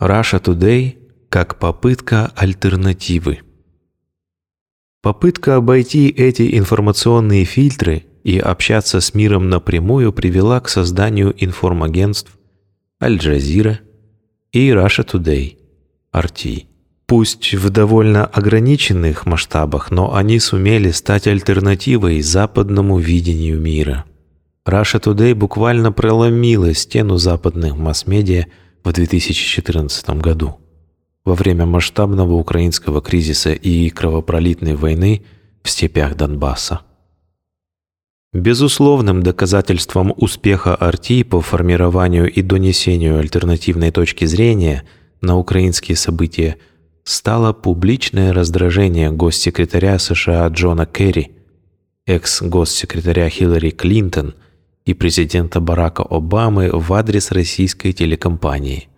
Russia Today как попытка альтернативы. Попытка обойти эти информационные фильтры и общаться с миром напрямую привела к созданию информагентств Аль-Джазира и Russia Today, RT. Пусть в довольно ограниченных масштабах, но они сумели стать альтернативой западному видению мира. Russia Today буквально проломила стену западных масс-медиа в 2014 году. Во время масштабного украинского кризиса и кровопролитной войны в степях Донбасса. Безусловным доказательством успеха Арти по формированию и донесению альтернативной точки зрения на украинские события стало публичное раздражение госсекретаря США Джона Керри, экс-госсекретаря Хиллари Клинтон и президента Барака Обамы в адрес российской телекомпании.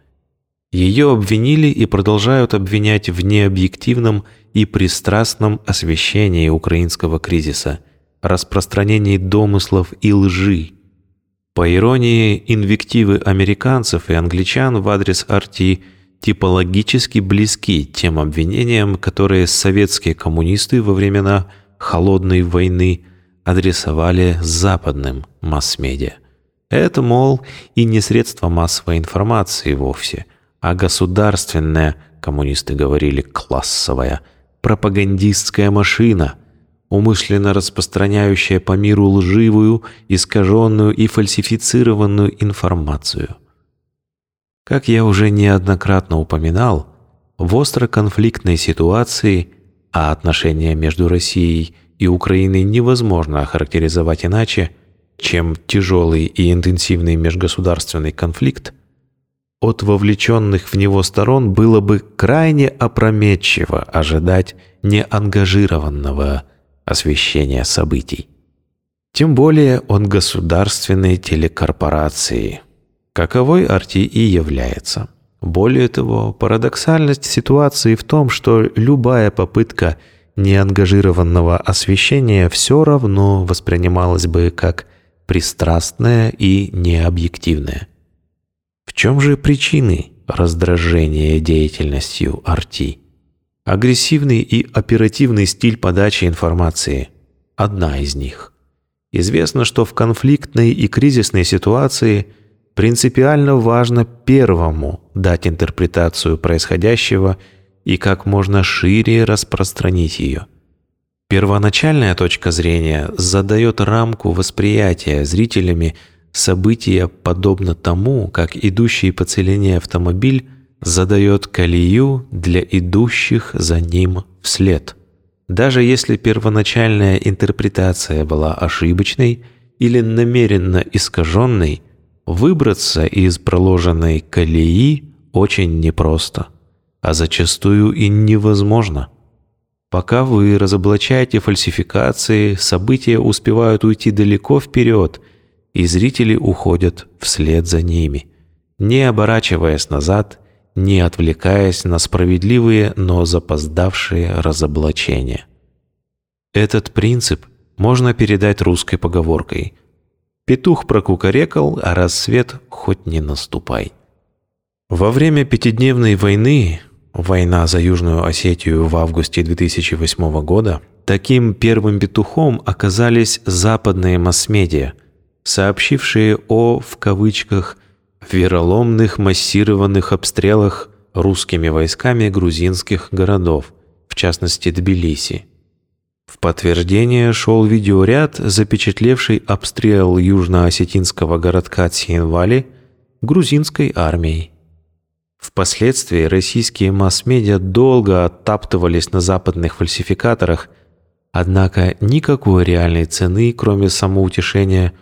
Ее обвинили и продолжают обвинять в необъективном и пристрастном освещении украинского кризиса – распространении домыслов и лжи. По иронии, инвективы американцев и англичан в адрес Арти типологически близки тем обвинениям, которые советские коммунисты во времена Холодной войны адресовали западным масс-медиа. Это, мол, и не средство массовой информации вовсе, а государственная, коммунисты говорили, классовая, пропагандистская машина – умышленно распространяющая по миру лживую, искаженную и фальсифицированную информацию. Как я уже неоднократно упоминал, в остро-конфликтной ситуации, а отношения между Россией и Украиной невозможно охарактеризовать иначе, чем тяжелый и интенсивный межгосударственный конфликт, от вовлеченных в него сторон было бы крайне опрометчиво ожидать неангажированного освещения событий. Тем более он государственной телекорпорации, каковой Арти и является. Более того, парадоксальность ситуации в том, что любая попытка неангажированного освещения все равно воспринималась бы как пристрастная и необъективная. В чем же причины раздражения деятельностью Арти? Агрессивный и оперативный стиль подачи информации – одна из них. Известно, что в конфликтной и кризисной ситуации принципиально важно первому дать интерпретацию происходящего и как можно шире распространить ее. Первоначальная точка зрения задает рамку восприятия зрителями события подобно тому, как идущий по целине автомобиль – задает колею для идущих за ним вслед. Даже если первоначальная интерпретация была ошибочной или намеренно искаженной, выбраться из проложенной колеи очень непросто, а зачастую и невозможно. Пока вы разоблачаете фальсификации, события успевают уйти далеко вперед, и зрители уходят вслед за ними, не оборачиваясь назад не отвлекаясь на справедливые, но запоздавшие разоблачения. Этот принцип можно передать русской поговоркой «Петух прокукарекал, а рассвет хоть не наступай». Во время пятидневной войны, война за Южную Осетию в августе 2008 года, таким первым петухом оказались западные масс-медиа, сообщившие о, в кавычках, вероломных массированных обстрелах русскими войсками грузинских городов, в частности Тбилиси. В подтверждение шел видеоряд, запечатлевший обстрел южно-осетинского городка Цхинвали грузинской армией. Впоследствии российские масс-медиа долго оттаптывались на западных фальсификаторах, однако никакой реальной цены, кроме самоутешения,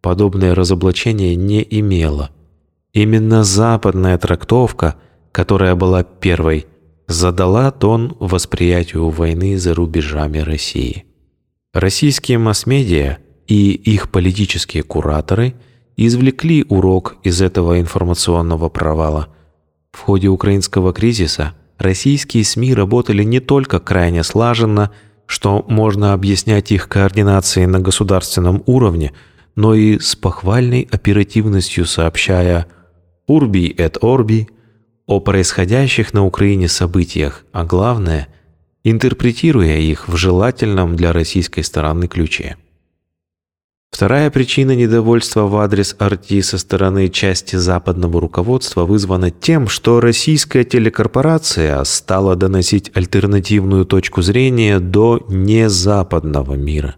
подобное разоблачение не имело – Именно западная трактовка, которая была первой, задала тон восприятию войны за рубежами России. Российские масс-медиа и их политические кураторы извлекли урок из этого информационного провала. В ходе украинского кризиса российские СМИ работали не только крайне слаженно, что можно объяснять их координацией на государственном уровне, но и с похвальной оперативностью сообщая – Урби et Орби, о происходящих на Украине событиях, а главное, интерпретируя их в желательном для российской стороны ключе. Вторая причина недовольства в адрес Арти со стороны части западного руководства вызвана тем, что российская телекорпорация стала доносить альтернативную точку зрения до незападного мира.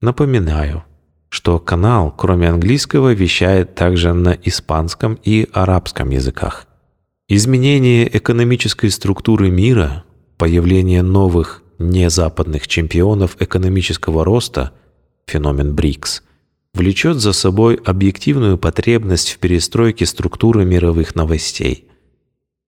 Напоминаю, что канал, кроме английского, вещает также на испанском и арабском языках. Изменение экономической структуры мира, появление новых незападных чемпионов экономического роста – феномен БРИКС, влечет за собой объективную потребность в перестройке структуры мировых новостей.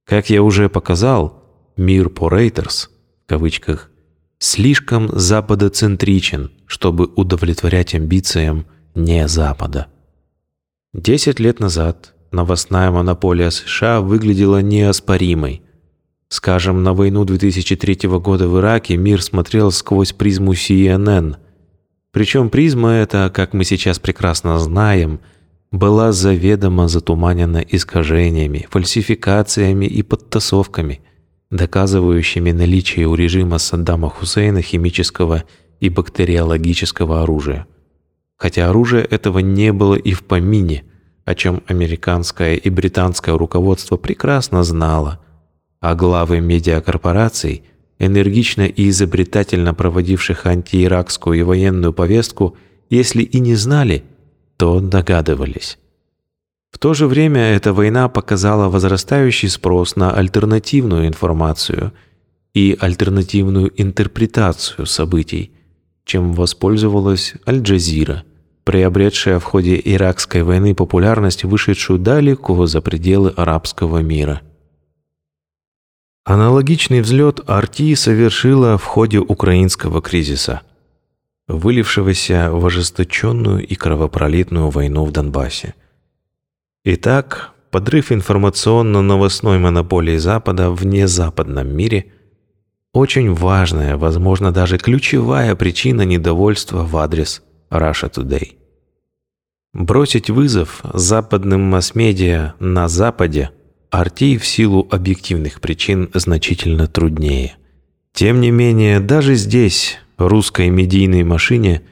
Как я уже показал, мир по Рейтерс, в кавычках, слишком западоцентричен, чтобы удовлетворять амбициям не Запада. Десять лет назад новостная монополия США выглядела неоспоримой. Скажем, на войну 2003 года в Ираке мир смотрел сквозь призму CNN – причем призма эта, как мы сейчас прекрасно знаем, была заведомо затуманена искажениями, фальсификациями и подтасовками, доказывающими наличие у режима Саддама Хусейна химического и бактериологического оружия. Хотя оружия этого не было и в помине, о чем американское и британское руководство прекрасно знало, а главы медиакорпораций – энергично и изобретательно проводивших антииракскую и военную повестку, если и не знали, то догадывались. В то же время эта война показала возрастающий спрос на альтернативную информацию и альтернативную интерпретацию событий, чем воспользовалась Аль-Джазира, приобретшая в ходе иракской войны популярность, вышедшую далеко за пределы арабского мира – Аналогичный взлет Арти совершила в ходе украинского кризиса, вылившегося в ожесточенную и кровопролитную войну в Донбассе. Итак, подрыв информационно-новостной монополии Запада в незападном мире – очень важная, возможно, даже ключевая причина недовольства в адрес Russia Today. Бросить вызов западным масс-медиа на Западе – Арти в силу объективных причин значительно труднее. Тем не менее, даже здесь, русской медийной машине,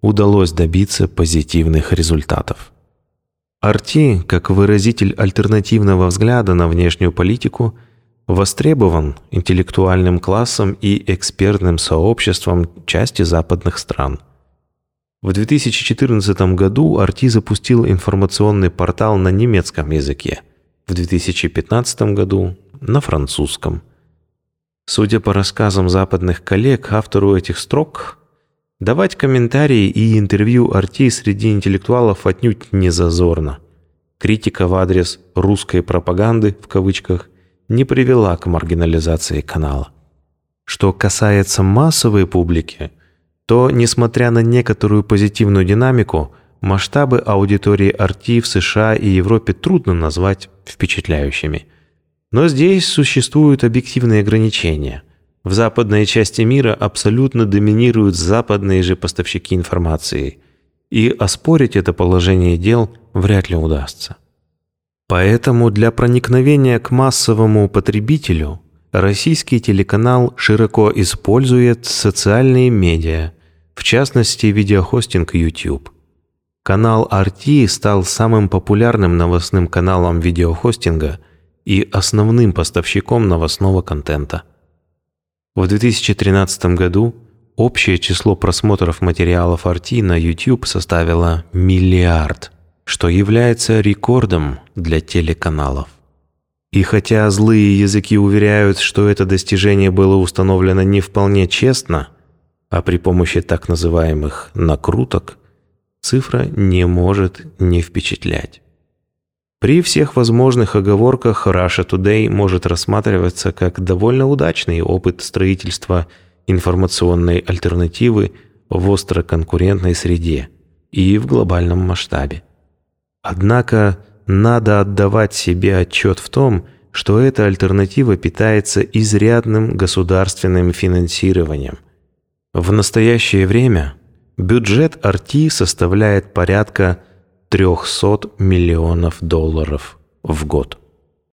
удалось добиться позитивных результатов. Арти, как выразитель альтернативного взгляда на внешнюю политику, востребован интеллектуальным классом и экспертным сообществом части западных стран. В 2014 году Арти запустил информационный портал на немецком языке – в 2015 году на французском. Судя по рассказам западных коллег, автору этих строк давать комментарии и интервью Арти среди интеллектуалов отнюдь не зазорно. Критика в адрес «русской пропаганды» в кавычках не привела к маргинализации канала. Что касается массовой публики, то, несмотря на некоторую позитивную динамику, масштабы аудитории RT в США и Европе трудно назвать впечатляющими. Но здесь существуют объективные ограничения. В западной части мира абсолютно доминируют западные же поставщики информации, и оспорить это положение дел вряд ли удастся. Поэтому для проникновения к массовому потребителю российский телеканал широко использует социальные медиа, в частности видеохостинг YouTube – Канал RT стал самым популярным новостным каналом видеохостинга и основным поставщиком новостного контента. В 2013 году общее число просмотров материалов RT на YouTube составило миллиард, что является рекордом для телеканалов. И хотя злые языки уверяют, что это достижение было установлено не вполне честно, а при помощи так называемых «накруток», цифра не может не впечатлять. При всех возможных оговорках Russia Today может рассматриваться как довольно удачный опыт строительства информационной альтернативы в остроконкурентной среде и в глобальном масштабе. Однако надо отдавать себе отчет в том, что эта альтернатива питается изрядным государственным финансированием. В настоящее время Бюджет Арти составляет порядка 300 миллионов долларов в год.